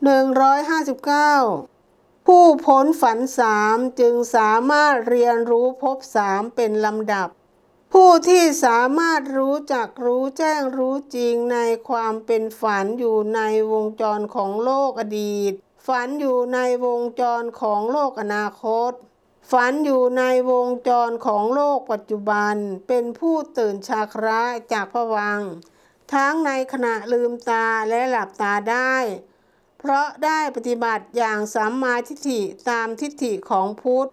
159 ผู้พ้นฝันสามจึงสามารถเรียนรู้พบสามเป็นลำดับ ผู้ที่สามารถรู้จักรู้แจ้งรู้จริงในความเป็นฝันอยู่ในวงจรของโลกอดีต ฝันอยู่ในวงจรของโลกอนาคต ฝันอยู่ในวงจรของโลกปัจจุบัน เป็นผู้ตื่นชาคระจากผวัง ทั้งในขณะลืมตาและหลับตาได้ เพราะได้ปฏิบัติอย่างสัมมาทิฏฐิตามทิฏฐิของพุทธ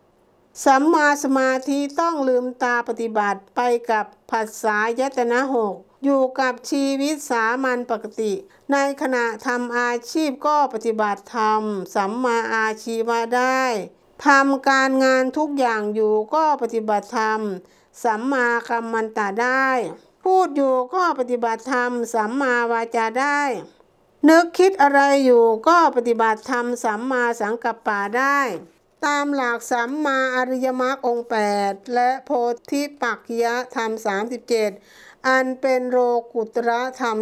สัมมาสมาธิต้องลืมตาปฏิบัติไปกับผัสสะยตนะหกอยู่กับชีวิตสามัญปกติ ในขณะทำอาชีพก็ปฏิบัติธรรม สัมมาอาชีวะได้ทำการงานทุกอย่างอยู่ก็ปฏิบัติธรรม สัมมากัมมันตะได้ พูดอยู่ก็ปฏิบัติธรรม สัมมาวาจาได้ นึกคิดอะไรอยู่ก็ปฏิบัติธรรมสัมมาสังกัปปะได้ ตามหลักสัมมาอริยมรรคองค์8และโพธิปักขิยธรรม 37 อันเป็นโลกุตระธรรม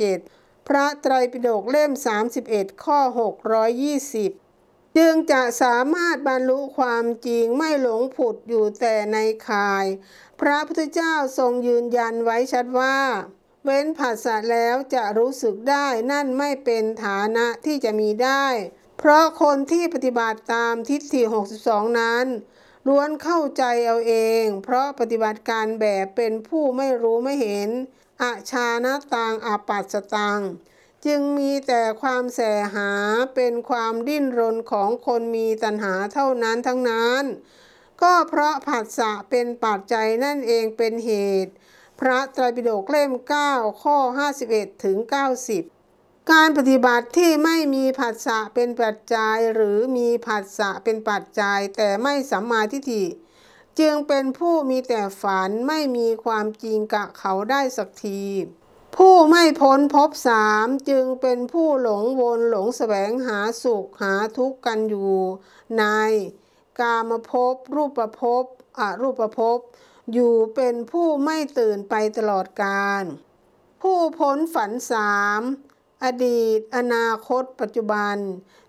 37 พระไตรปิฎกเล่ม 31 ข้อ 620 จึงจะสามารถบรรลุความจริงไม่หลงผุดอยู่แต่ในคาย พระพุทธเจ้าทรงยืนยันไว้ชัดว่า เว้นผัสสะแล้วจะรู้สึกได้นั่นไม่เป็นฐานะที่จะมีได้ เพราะคนที่ปฏิบัติตามทิฏฐิ 62 นั้นล้วนเข้าใจเอาเอง เพราะปฏิบัติการแบบเป็นผู้ไม่รู้ไม่เห็นอาชานะตังอาปัสตัง จึงมีแต่ความแสหาเป็นความดิ้นรนของคนมีตัณหาเท่านั้นทั้งนั้น ก็เพราะผัสสะเป็นปัจจัยนั่นเองเป็นเหตุ พระไตรปิฎกเล่ม 9 ข้อ 51 ถึง 90 การปฏิบัติที่ไม่มีผัสสะเป็นปัจจัยหรือมีผัสสะเป็นปัจจัยแต่ไม่สัมมาทิฏฐิจึงเป็นผู้มีแต่ฝันไม่มีความจริงกะเขาได้สักที ผู้ไม่พ้นภพสามจึงเป็นผู้หลงวนหลงแสวงหาสุขหาทุกข์กันอยู่ใน กามภพรูปภพอรูปภพอยู่เป็นผู้ไม่ตื่นไปตลอดกาลผู้พ้นฝันสามอดีต อนาคต ปัจจุบัน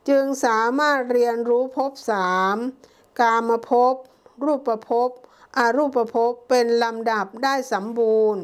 จึงสามารถเรียนรู้ภพสามกามภพรูปภพอรูปภพเป็นลำดับได้สมบูรณ์